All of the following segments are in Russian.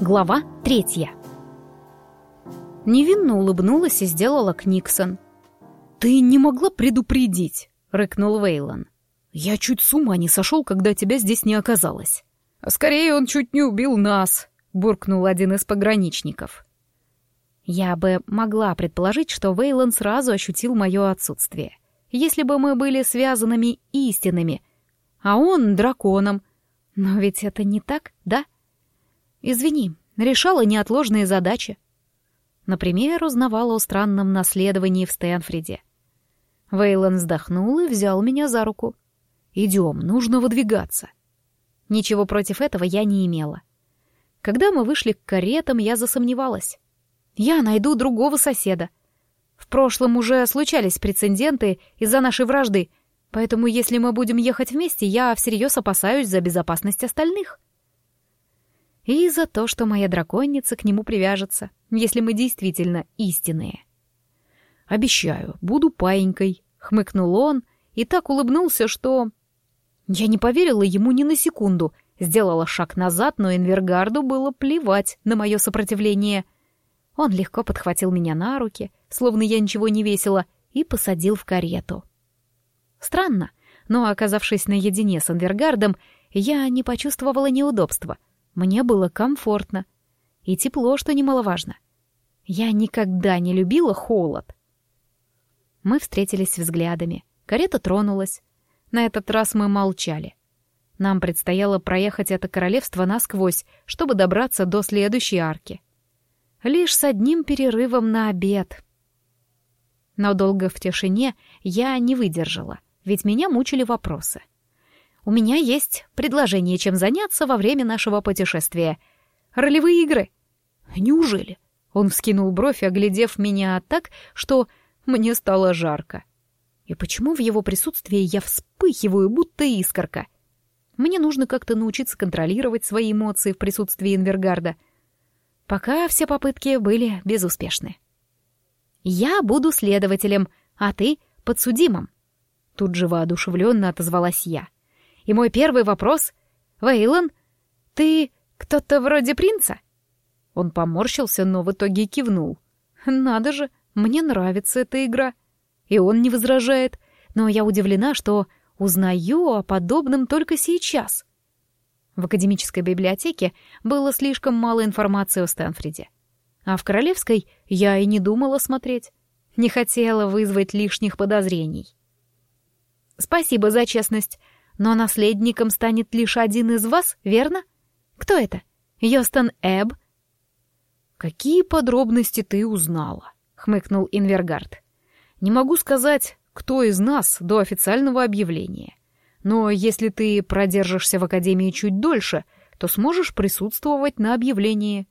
Глава третья. Невинно улыбнулась и сделала Книксон. «Ты не могла предупредить», — рыкнул Вейлон. «Я чуть с ума не сошел, когда тебя здесь не оказалось». «А скорее он чуть не убил нас», — буркнул один из пограничников. Я бы могла предположить, что Вейлон сразу ощутил мое отсутствие. Если бы мы были связанными истинами, а он — драконом. Но ведь это не так, да? Извини, решала неотложные задачи. Например, узнавала о странном наследовании в Стэнфриде. Вейлон вздохнул и взял меня за руку. «Идем, нужно выдвигаться». Ничего против этого я не имела. Когда мы вышли к каретам, я засомневалась. Я найду другого соседа. В прошлом уже случались прецеденты из-за нашей вражды, поэтому если мы будем ехать вместе, я всерьез опасаюсь за безопасность остальных. И за то, что моя драконица к нему привяжется, если мы действительно истинные. «Обещаю, буду паинькой», — хмыкнул он и так улыбнулся, что я не поверила ему ни на секунду, сделала шаг назад, но Инвергарду было плевать на мое сопротивление. Он легко подхватил меня на руки, словно я ничего не весила, и посадил в карету. Странно, но, оказавшись наедине с Инвергардом, я не почувствовала неудобства. Мне было комфортно. И тепло, что немаловажно. Я никогда не любила холод. Мы встретились взглядами. Карета тронулась. На этот раз мы молчали. Нам предстояло проехать это королевство насквозь, чтобы добраться до следующей арки. Лишь с одним перерывом на обед. Но долго в тишине я не выдержала, ведь меня мучили вопросы. У меня есть предложение, чем заняться во время нашего путешествия. Ролевые игры. Неужели? Он вскинул бровь, оглядев меня так, что мне стало жарко. И почему в его присутствии я вспыхиваю, будто искорка? Мне нужно как-то научиться контролировать свои эмоции в присутствии Инвергарда. Пока все попытки были безуспешны. «Я буду следователем, а ты — подсудимым», — тут же воодушевленно отозвалась я. «И мой первый вопрос — Вейлон, ты кто-то вроде принца?» Он поморщился, но в итоге кивнул. «Надо же, мне нравится эта игра». И он не возражает, но я удивлена, что узнаю о подобном только сейчас. В академической библиотеке было слишком мало информации о Стэнфриде. А в Королевской я и не думала смотреть. Не хотела вызвать лишних подозрений. «Спасибо за честность, но наследником станет лишь один из вас, верно? Кто это? Йостон Эб?» «Какие подробности ты узнала?» — хмыкнул Инвергард. Не могу сказать, кто из нас до официального объявления. Но если ты продержишься в Академии чуть дольше, то сможешь присутствовать на объявлении.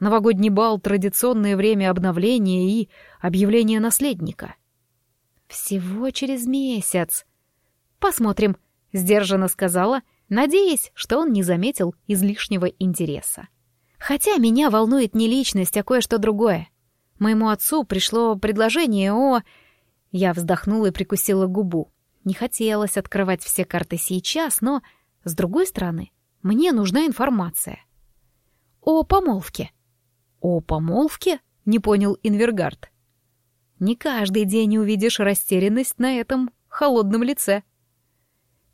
Новогодний бал — традиционное время обновления и объявления наследника. Всего через месяц. Посмотрим, — сдержанно сказала, надеясь, что он не заметил излишнего интереса. Хотя меня волнует не личность, а кое-что другое. Моему отцу пришло предложение о... Я вздохнула и прикусила губу. Не хотелось открывать все карты сейчас, но, с другой стороны, мне нужна информация. О помолвке. О помолвке? Не понял Инвергард. Не каждый день увидишь растерянность на этом холодном лице.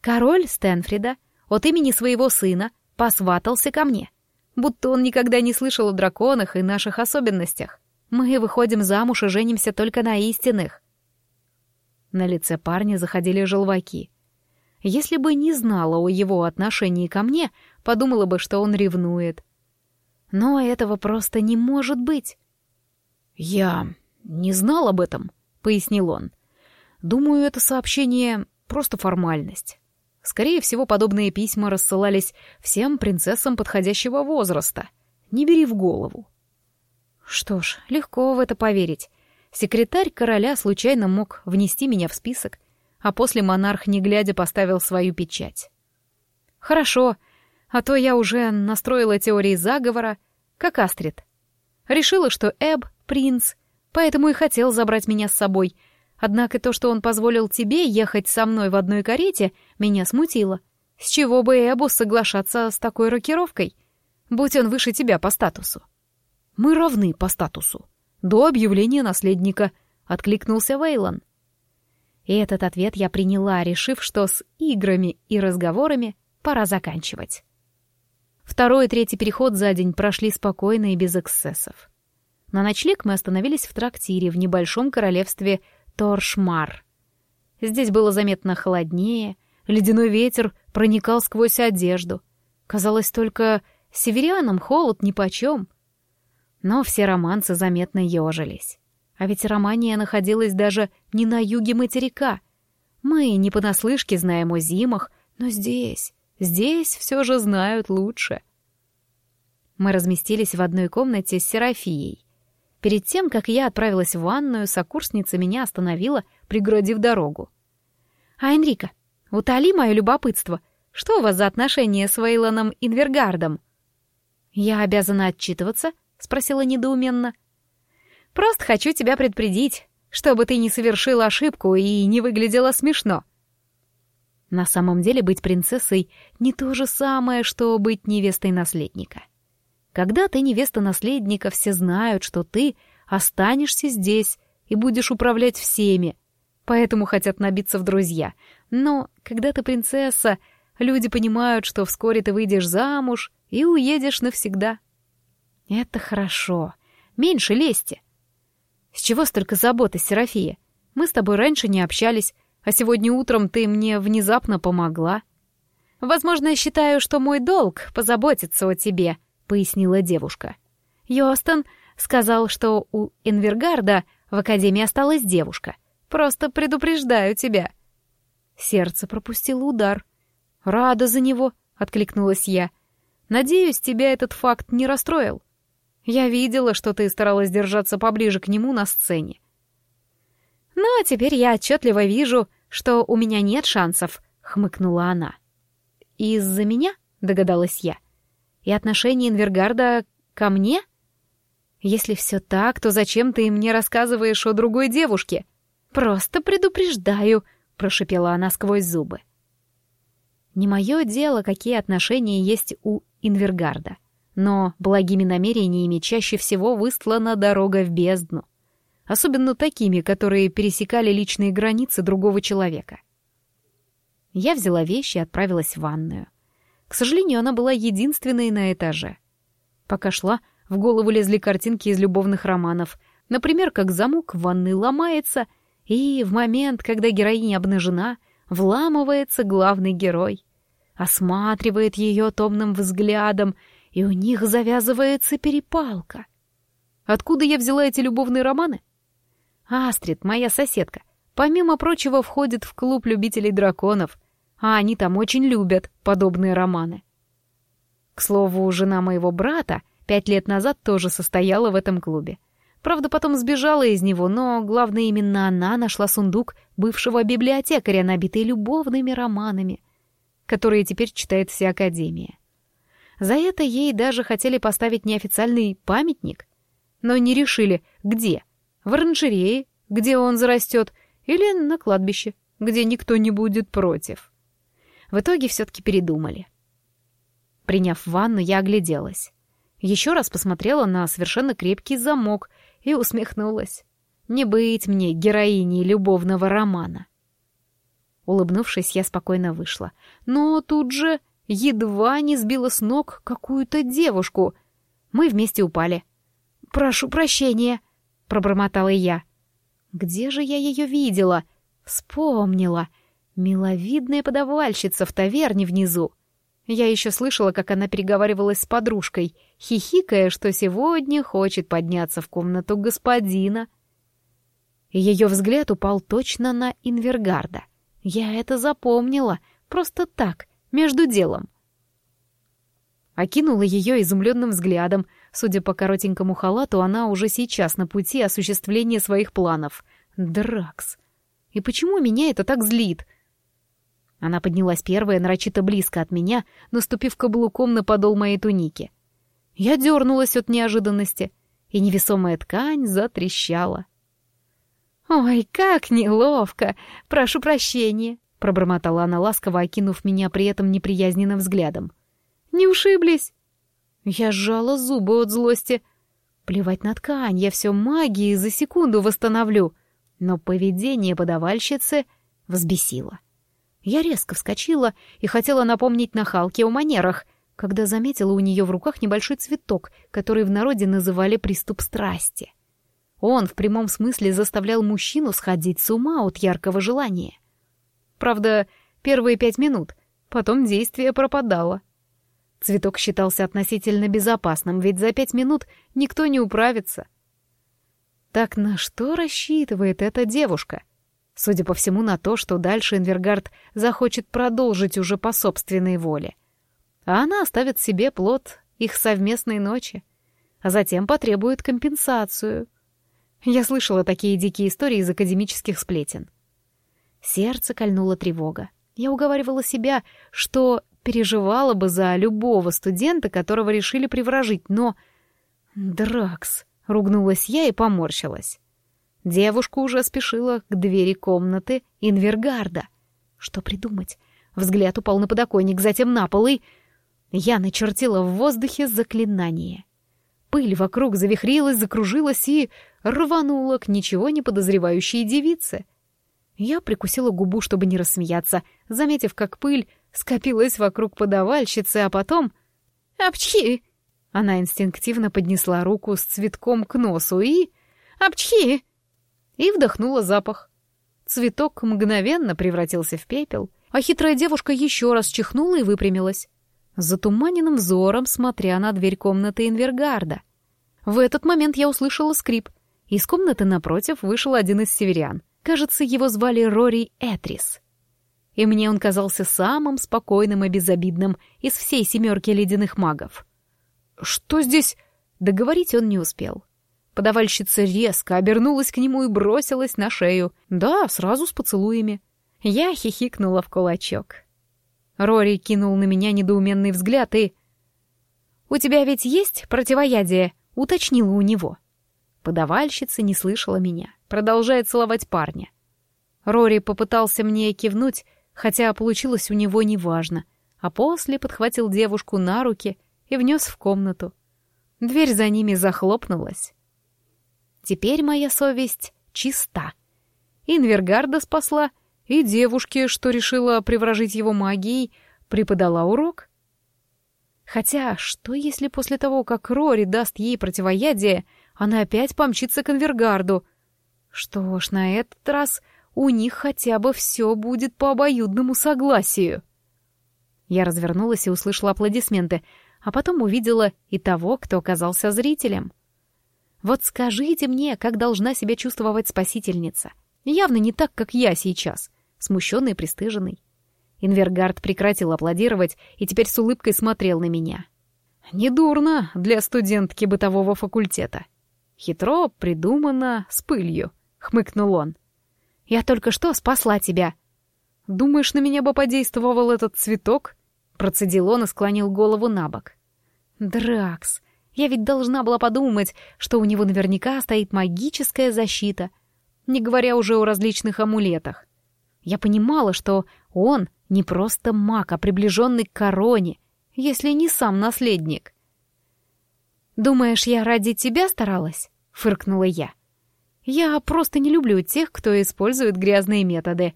Король Стэнфрида от имени своего сына посватался ко мне, будто он никогда не слышал о драконах и наших особенностях. Мы выходим замуж и женимся только на истинных. На лице парня заходили желваки. Если бы не знала о его отношении ко мне, подумала бы, что он ревнует. Но этого просто не может быть. «Я не знал об этом», — пояснил он. «Думаю, это сообщение — просто формальность. Скорее всего, подобные письма рассылались всем принцессам подходящего возраста. Не бери в голову. Что ж, легко в это поверить. Секретарь короля случайно мог внести меня в список, а после монарх, не глядя, поставил свою печать. Хорошо, а то я уже настроила теории заговора, как Астрид. Решила, что Эб — принц, поэтому и хотел забрать меня с собой. Однако то, что он позволил тебе ехать со мной в одной карете, меня смутило. С чего бы Эбу соглашаться с такой рокировкой? будь он выше тебя по статусу. Мы равны по статусу. До объявления наследника, откликнулся Вейлон. И этот ответ я приняла, решив, что с играми и разговорами пора заканчивать. Второй и третий переход за день прошли спокойно и без эксцессов. На ночлег мы остановились в трактире в небольшом королевстве Торшмар. Здесь было заметно холоднее, ледяной ветер проникал сквозь одежду. Казалось, только северянам холод нипочем. Но все романцы заметно ежились. А ведь Романия находилась даже не на юге материка. Мы не понаслышке знаем о зимах, но здесь, здесь все же знают лучше. Мы разместились в одной комнате с Серафией. Перед тем, как я отправилась в ванную, сокурсница меня остановила, преградив дорогу. «А, Энрика, утоли мое любопытство. Что у вас за отношения с Вейлоном Инвергардом?» «Я обязана отчитываться?» — спросила недоуменно. «Просто хочу тебя предупредить, чтобы ты не совершила ошибку и не выглядела смешно». На самом деле быть принцессой не то же самое, что быть невестой наследника. Когда ты невеста наследника, все знают, что ты останешься здесь и будешь управлять всеми, поэтому хотят набиться в друзья. Но когда ты принцесса, люди понимают, что вскоре ты выйдешь замуж и уедешь навсегда. Это хорошо. Меньше лести. С чего столько заботы, Серафия? Мы с тобой раньше не общались, а сегодня утром ты мне внезапно помогла. Возможно, я считаю, что мой долг — позаботиться о тебе, — пояснила девушка. Йостон сказал, что у Энвергарда в Академии осталась девушка. Просто предупреждаю тебя. Сердце пропустило удар. «Рада за него», — откликнулась я. «Надеюсь, тебя этот факт не расстроил. Я видела, что ты старалась держаться поближе к нему на сцене. «Ну, а теперь я отчетливо вижу, что у меня нет шансов», — хмыкнула она. «Из-за меня?» — догадалась я. «И отношение Инвергарда ко мне?» «Если все так, то зачем ты мне рассказываешь о другой девушке?» «Просто предупреждаю», — прошипела она сквозь зубы. «Не мое дело, какие отношения есть у Инвергарда. Но благими намерениями чаще всего выстлана дорога в бездну. Особенно такими, которые пересекали личные границы другого человека. Я взяла вещи и отправилась в ванную. К сожалению, она была единственной на этаже. Пока шла, в голову лезли картинки из любовных романов. Например, как замок в ванной ломается, и в момент, когда героиня обнажена, вламывается главный герой. Осматривает ее томным взглядом и у них завязывается перепалка. Откуда я взяла эти любовные романы? Астрид, моя соседка, помимо прочего, входит в клуб любителей драконов, а они там очень любят подобные романы. К слову, жена моего брата пять лет назад тоже состояла в этом клубе. Правда, потом сбежала из него, но, главное, именно она нашла сундук бывшего библиотекаря, набитый любовными романами, которые теперь читает вся Академия. За это ей даже хотели поставить неофициальный памятник, но не решили, где. В оранжерее, где он зарастет, или на кладбище, где никто не будет против. В итоге все-таки передумали. Приняв ванну, я огляделась. Еще раз посмотрела на совершенно крепкий замок и усмехнулась. Не быть мне героиней любовного романа. Улыбнувшись, я спокойно вышла. Но тут же едва не сбила с ног какую-то девушку. Мы вместе упали. «Прошу прощения», — пробормотала я. «Где же я ее видела?» Вспомнила. Миловидная подавальщица в таверне внизу. Я еще слышала, как она переговаривалась с подружкой, хихикая, что сегодня хочет подняться в комнату господина. Ее взгляд упал точно на Инвергарда. Я это запомнила, просто так — между делом. Окинула ее изумленным взглядом. Судя по коротенькому халату, она уже сейчас на пути осуществления своих планов. Дракс. И почему меня это так злит? Она поднялась первая, нарочито близко от меня, наступив каблуком на подол моей туники. Я дернулась от неожиданности, и невесомая ткань затрещала. «Ой, как неловко! Прошу прощения!» пробормотала она ласково, окинув меня при этом неприязненным взглядом. «Не ушиблись?» Я сжала зубы от злости. Плевать на ткань, я все магией за секунду восстановлю. Но поведение подавальщицы взбесило. Я резко вскочила и хотела напомнить нахалке о манерах, когда заметила у нее в руках небольшой цветок, который в народе называли приступ страсти. Он в прямом смысле заставлял мужчину сходить с ума от яркого желания. Правда, первые пять минут, потом действие пропадало. Цветок считался относительно безопасным, ведь за пять минут никто не управится. Так на что рассчитывает эта девушка? Судя по всему, на то, что дальше Инвергард захочет продолжить уже по собственной воле. А она оставит себе плод их совместной ночи, а затем потребует компенсацию. Я слышала такие дикие истории из академических сплетен. Сердце кольнула тревога. Я уговаривала себя, что переживала бы за любого студента, которого решили приворожить, но... «Дракс!» — ругнулась я и поморщилась. Девушка уже спешила к двери комнаты Инвергарда. Что придумать? Взгляд упал на подоконник, затем на пол, и... Я начертила в воздухе заклинание. Пыль вокруг завихрилась, закружилась и рванула к ничего не подозревающей девице. Я прикусила губу, чтобы не рассмеяться, заметив, как пыль скопилась вокруг подавальщицы, а потом... «Апчхи!» Она инстинктивно поднесла руку с цветком к носу и... «Апчхи!» И вдохнула запах. Цветок мгновенно превратился в пепел, а хитрая девушка еще раз чихнула и выпрямилась, затуманенным взором смотря на дверь комнаты Инвергарда. В этот момент я услышала скрип. Из комнаты напротив вышел один из северян. Кажется, его звали Рори Этрис и мне он казался самым спокойным и безобидным из всей семерки ледяных магов. «Что здесь?» Договорить он не успел. Подавальщица резко обернулась к нему и бросилась на шею. Да, сразу с поцелуями. Я хихикнула в кулачок. Рори кинул на меня недоуменный взгляд и... «У тебя ведь есть противоядие?» — уточнила у него. Подавальщица не слышала меня, продолжая целовать парня. Рори попытался мне кивнуть, хотя получилось у него неважно, а после подхватил девушку на руки и внес в комнату. Дверь за ними захлопнулась. Теперь моя совесть чиста. Инвергарда спасла, и девушке, что решила приворожить его магией, преподала урок. Хотя, что если после того, как Рори даст ей противоядие, она опять помчится к Инвергарду? Что ж, на этот раз у них хотя бы все будет по обоюдному согласию. Я развернулась и услышала аплодисменты, а потом увидела и того, кто оказался зрителем. Вот скажите мне, как должна себя чувствовать спасительница. Явно не так, как я сейчас, смущенный и пристыженный. Инвергард прекратил аплодировать и теперь с улыбкой смотрел на меня. Недурно для студентки бытового факультета. Хитро придумано с пылью, хмыкнул он. Я только что спасла тебя». «Думаешь, на меня бы подействовал этот цветок?» Процедил он и склонил голову на бок. «Дракс, я ведь должна была подумать, что у него наверняка стоит магическая защита, не говоря уже о различных амулетах. Я понимала, что он не просто маг, а приближенный к короне, если не сам наследник. «Думаешь, я ради тебя старалась?» — фыркнула я. Я просто не люблю тех, кто использует грязные методы.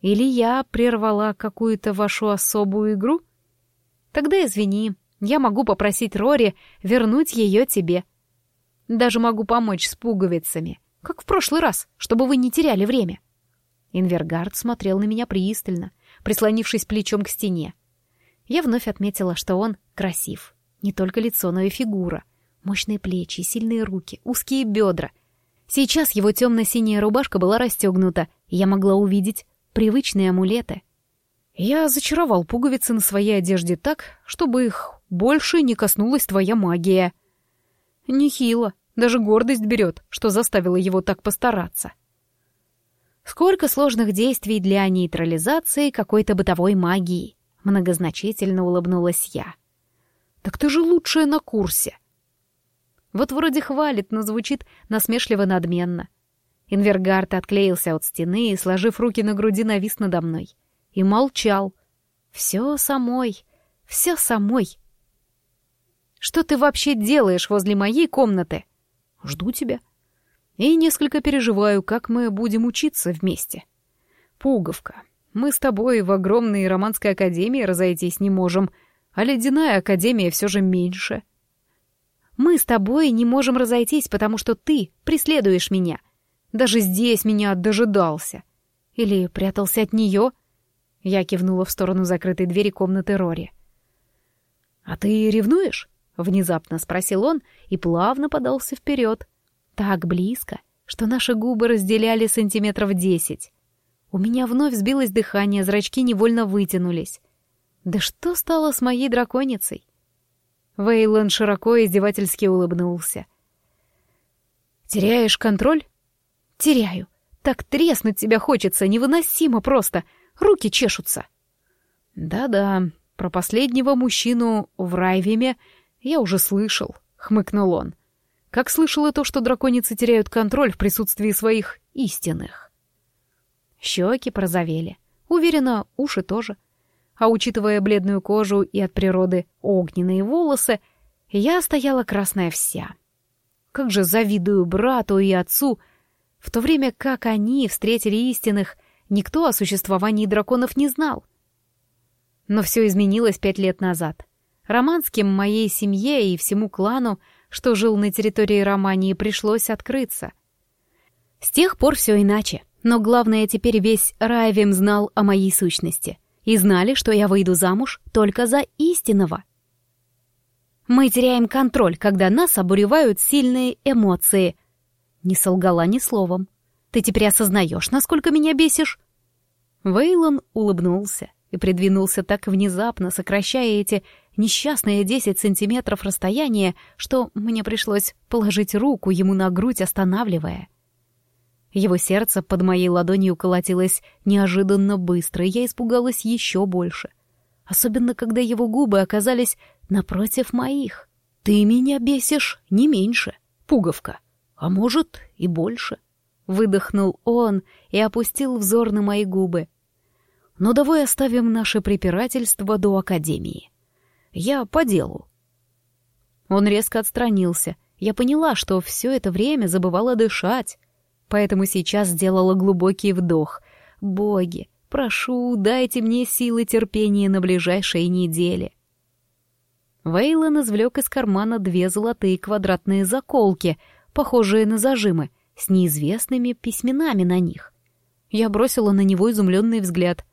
Или я прервала какую-то вашу особую игру? Тогда извини, я могу попросить Рори вернуть ее тебе. Даже могу помочь с пуговицами, как в прошлый раз, чтобы вы не теряли время. Инвергард смотрел на меня пристально, прислонившись плечом к стене. Я вновь отметила, что он красив. Не только лицо, но и фигура. Мощные плечи, сильные руки, узкие бедра — Сейчас его темно-синяя рубашка была расстегнута, и я могла увидеть привычные амулеты. Я зачаровал пуговицы на своей одежде так, чтобы их больше не коснулась твоя магия. Нехило, даже гордость берет, что заставила его так постараться. Сколько сложных действий для нейтрализации какой-то бытовой магии. Многозначительно улыбнулась я. Так ты же лучшая на курсе. Вот вроде хвалит, но звучит насмешливо-надменно. Инвергард отклеился от стены и, сложив руки на груди, навис надо мной. И молчал. Все самой, все самой. Что ты вообще делаешь возле моей комнаты? Жду тебя. И несколько переживаю, как мы будем учиться вместе. Пуговка, мы с тобой в огромной романской академии разойтись не можем, а ледяная академия все же меньше. Мы с тобой не можем разойтись, потому что ты преследуешь меня. Даже здесь меня дожидался. Или прятался от нее? Я кивнула в сторону закрытой двери комнаты Рори. «А ты ревнуешь?» — внезапно спросил он и плавно подался вперед. Так близко, что наши губы разделяли сантиметров десять. У меня вновь сбилось дыхание, зрачки невольно вытянулись. Да что стало с моей драконицей? Вейлон широко издевательски улыбнулся. «Теряешь контроль?» «Теряю. Так треснуть тебя хочется, невыносимо просто. Руки чешутся». «Да-да, про последнего мужчину в Райвиме я уже слышал», — хмыкнул он. «Как слышал и то, что драконицы теряют контроль в присутствии своих истинных». Щеки прозовели. Уверена, уши тоже. А учитывая бледную кожу и от природы огненные волосы, я стояла красная вся. Как же завидую брату и отцу, в то время как они встретили истинных, никто о существовании драконов не знал. Но все изменилось пять лет назад. Романским моей семье и всему клану, что жил на территории Романии, пришлось открыться. С тех пор все иначе. Но главное, теперь весь Райвим знал о моей сущности. И знали, что я выйду замуж только за истинного. Мы теряем контроль, когда нас обуревают сильные эмоции. Не солгала ни словом. Ты теперь осознаешь, насколько меня бесишь? Вейлон улыбнулся и придвинулся так внезапно, сокращая эти несчастные десять сантиметров расстояния, что мне пришлось положить руку ему на грудь, останавливая. Его сердце под моей ладонью колотилось неожиданно быстро, и я испугалась еще больше. Особенно, когда его губы оказались напротив моих. «Ты меня бесишь не меньше, пуговка, а может и больше», — выдохнул он и опустил взор на мои губы. Но давай оставим наше препирательство до Академии. Я по делу. Он резко отстранился. Я поняла, что все это время забывала дышать, поэтому сейчас сделала глубокий вдох. «Боги, прошу, дайте мне силы терпения на ближайшие недели». Вейлон извлек из кармана две золотые квадратные заколки, похожие на зажимы, с неизвестными письменами на них. Я бросила на него изумленный взгляд.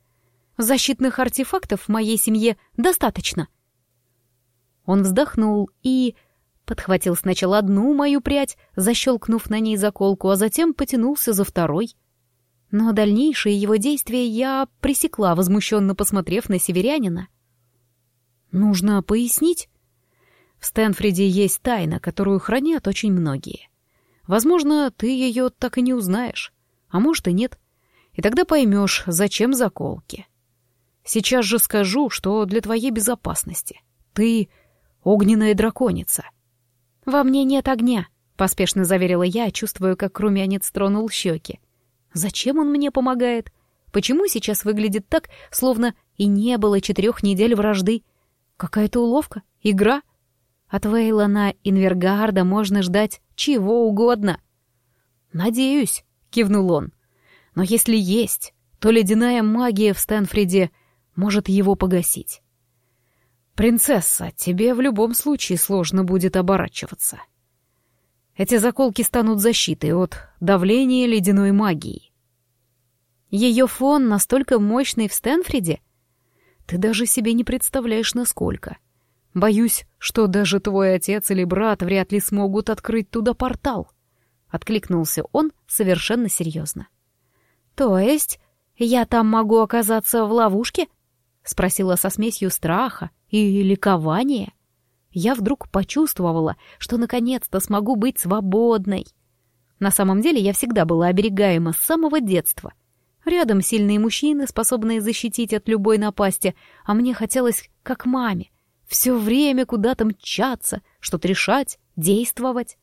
Защитных артефактов в моей семье достаточно. Он вздохнул и... Подхватил сначала одну мою прядь, защелкнув на ней заколку, а затем потянулся за второй. Но дальнейшие его действия я пресекла, возмущенно посмотрев на северянина. «Нужно пояснить?» В Стэнфреде есть тайна, которую хранят очень многие. Возможно, ты ее так и не узнаешь, а может и нет. И тогда поймешь, зачем заколки. Сейчас же скажу, что для твоей безопасности. Ты — огненная драконица. Во мне нет огня, — поспешно заверила я, чувствуя, как румянец тронул щеки. Зачем он мне помогает? Почему сейчас выглядит так, словно и не было четырех недель вражды? Какая-то уловка? Игра? От Вейлона Инвергарда можно ждать чего угодно. «Надеюсь», — кивнул он. «Но если есть, то ледяная магия в Стэнфриде может его погасить. «Принцесса, тебе в любом случае сложно будет оборачиваться. Эти заколки станут защитой от давления ледяной магии. Ее фон настолько мощный в Стэнфриде? Ты даже себе не представляешь, насколько. Боюсь, что даже твой отец или брат вряд ли смогут открыть туда портал». Откликнулся он совершенно серьезно. «То есть я там могу оказаться в ловушке?» — спросила со смесью страха и ликования. Я вдруг почувствовала, что наконец-то смогу быть свободной. На самом деле я всегда была оберегаема с самого детства. Рядом сильные мужчины, способные защитить от любой напасти, а мне хотелось, как маме, все время куда-то мчаться, что-то решать, действовать.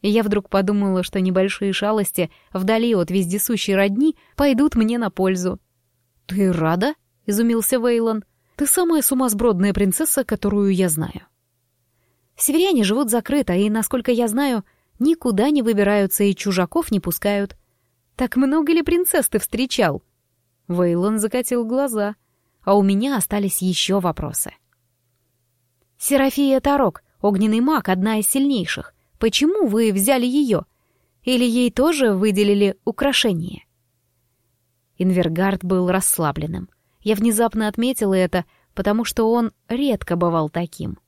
И я вдруг подумала, что небольшие шалости вдали от вездесущей родни пойдут мне на пользу. «Ты рада?» — изумился Вейлон. «Ты самая сумасбродная принцесса, которую я знаю». Северяне живут закрыто, и, насколько я знаю, никуда не выбираются и чужаков не пускают. Так много ли принцесс ты встречал?» Вейлон закатил глаза, а у меня остались еще вопросы. «Серафия Тарок, огненный маг, одна из сильнейших. Почему вы взяли ее? Или ей тоже выделили украшение?» Инвергард был расслабленным. Я внезапно отметила это, потому что он редко бывал таким.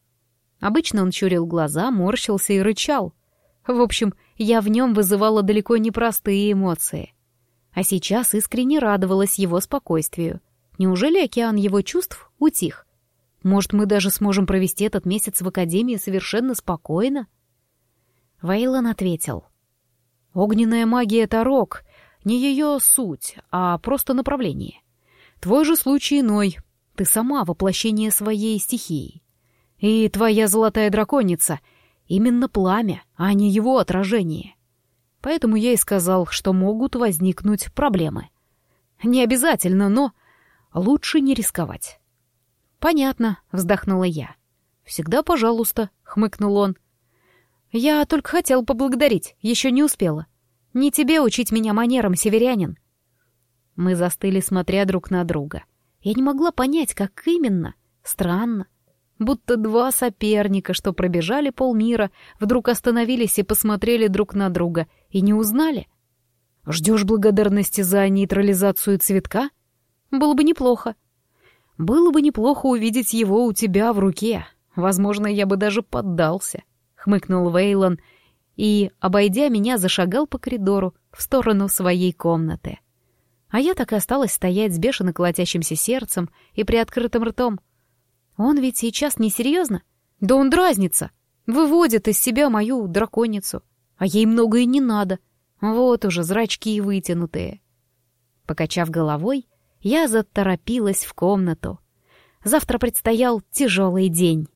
Обычно он чурил глаза, морщился и рычал. В общем, я в нем вызывала далеко не простые эмоции. А сейчас искренне радовалась его спокойствию. Неужели океан его чувств утих? Может, мы даже сможем провести этот месяц в Академии совершенно спокойно? Вейлон ответил. «Огненная магия — это рок, не ее суть, а просто направление. Твой же случай иной. Ты сама воплощение своей стихии. И твоя золотая драконица — именно пламя, а не его отражение. Поэтому я и сказал, что могут возникнуть проблемы. Не обязательно, но лучше не рисковать. «Понятно», — вздохнула я. «Всегда пожалуйста», — хмыкнул он. «Я только хотел поблагодарить, еще не успела. Не тебе учить меня манерам, северянин». Мы застыли, смотря друг на друга. Я не могла понять, как именно. Странно. Будто два соперника, что пробежали полмира, вдруг остановились и посмотрели друг на друга и не узнали. Ждешь благодарности за нейтрализацию цветка? Было бы неплохо. Было бы неплохо увидеть его у тебя в руке. Возможно, я бы даже поддался, — хмыкнул Вейлон и, обойдя меня, зашагал по коридору в сторону своей комнаты. А я так и осталась стоять с бешено колотящимся сердцем и приоткрытым ртом — он ведь сейчас несерьезно? Да он дразнится. Выводит из себя мою драконицу. А ей многое не надо. Вот уже зрачки вытянутые. Покачав головой, я заторопилась в комнату. Завтра предстоял тяжелый день.